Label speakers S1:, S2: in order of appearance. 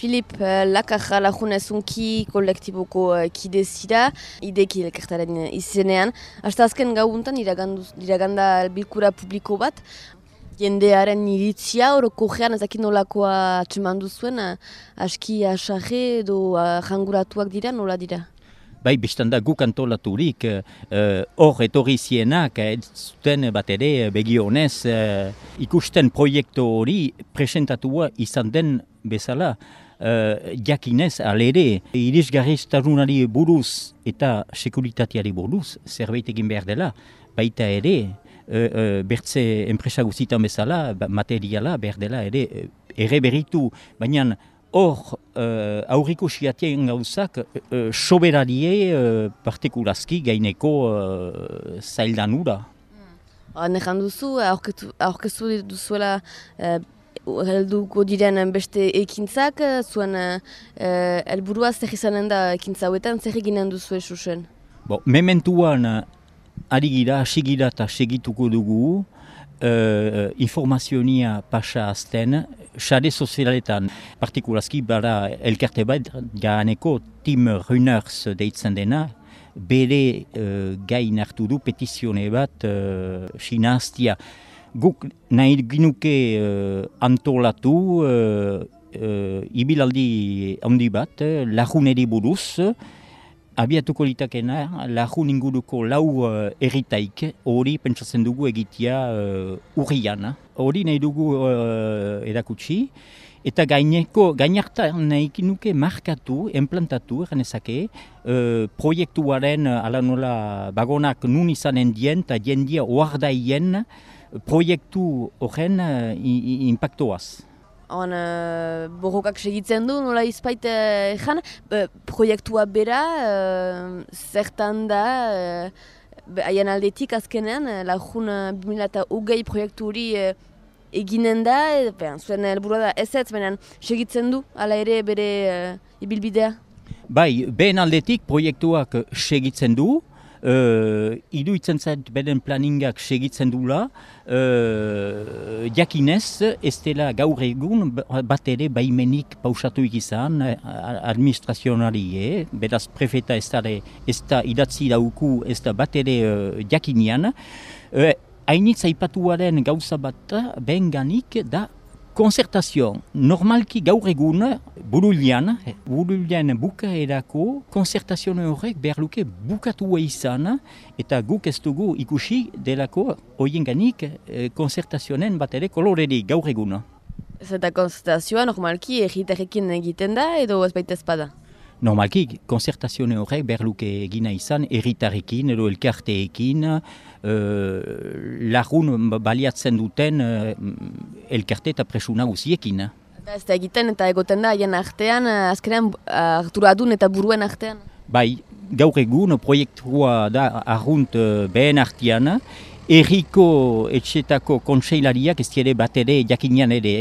S1: Filip uh, Lakarra lagunezunki kolektiboko uh, kide zira, ideki elkartaren izenean. Hasta azken gauntan iraganda bilkura publiko bat, jendearen iritzia horoko gean ezakin nolakoa atseman duzuen, uh, aski asarre edo janguratuak dira, nola dira?
S2: Bai, biztanda guk antolaturik, hor uh, etorri zienak, eh, zuten bat ere begionez, uh, ikusten proiektu hori presentatua izan den bezala, uh, jakinez alere, irisgarriztarunari buruz eta sekuritateari buruz, zerbait egin behar dela, baita ere, uh, bertze enpresa guzitan bezala, ba, materiala behar dela ere, ere berritu, baina hor uh, aurriko siatien gauzak uh, soberarie uh, partikulazki gaineko uh, zaildan ura.
S1: Hmm. Nekan duzu, aurkezu duzuela uh, helduko diren beste ekintzak, zuen uh, elburua zer izanen da ekintza hauetan, zer eginen duzu esusen?
S2: Bo, mementuan ari gira, asigira eta segituko dugu, uh, informazionia pasa azten, xade sozialetan, partikulazki bara elkarte bat, gaaneko Tim Runners deitzen dena, bere uh, gain hartu du petizione bat uh, sinaztia. Guk nahi ginuke uh, antolatu uh, uh, ibilaldi handi bat, uh, laguneri buruz, abiatuko litakena, lagun inguruko lau uh, erritaik, hori pentsatzen dugu egitea uh, urrian. Hori nahi dugu uh, edakutsi, eta gaineko, gainarta nahi nuke markatu, enplantatu, ganezake, uh, proiektuaren ala nola bagonak nun izanen dien, eta diendia oardaien proiektu horren uh, impactoaz.
S1: On, uh, borrokak segitzen du, nola izpait ezan, uh, proiektua bera, uh, zertan da, uh, haien aldetik azkenean, uh, lagun uh, 2008 proiektu hori uh, eginen da, e, zuen helburua da ez ez, benen segitzen du, ala ere bere uh, ibilbidea?
S2: Bai, behen aldetik proiektuak segitzen du, uh, iruitzen zait beden planingak segitzen dula, uh, jakinez ez dela gaur egun bat ere baimenik pausatu izan administrazionari, eh? beraz prefeta ez da, ez da idatzi dauku ez da bat ere uh, jakinian, uh, Hainitza ipatuaren gauza bat benganik da konzertazio. Normalki gaur egun burulian, burulian bukaerako konzertazio horrek behar luke bukatua izan eta guk ez dugu ikusi delako hoien ganik eh, konzertazionen bat ere koloreri gaur egun.
S1: Ez eta konzertazioa normalki egiterekin egiten da edo ez baita espada?
S2: Normalki, konzertazione horrek berluke egina izan, erritarekin edo elkarteekin, uh, lagun baliatzen duten uh, elkarte eta presuna guziekin.
S1: Eta ez da egiten eta egoten da, haien artean, azkenean harturadun eta buruen artean?
S2: Bai, gaur egun proiektua da arrunt behen artean, erriko etxetako kontseilariak ez dira bat ere jakinean ere,